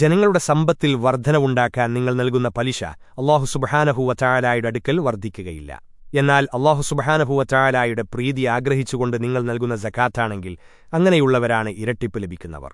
ജനങ്ങളുടെ സമ്പത്തിൽ വർധനവുണ്ടാക്കാൻ നിങ്ങൾ നൽകുന്ന പലിശ അള്ളാഹു സുബഹാനഹുവറ്റായാലായുടെ അടുക്കൽ വർദ്ധിക്കുകയില്ല എന്നാൽ അള്ളാഹു സുബഹാനഹുവറ്റായാലായുടെ പ്രീതി ആഗ്രഹിച്ചുകൊണ്ട് നിങ്ങൾ നൽകുന്ന ജക്കാത്താണെങ്കിൽ അങ്ങനെയുള്ളവരാണ് ഇരട്ടിപ്പ് ലഭിക്കുന്നവർ.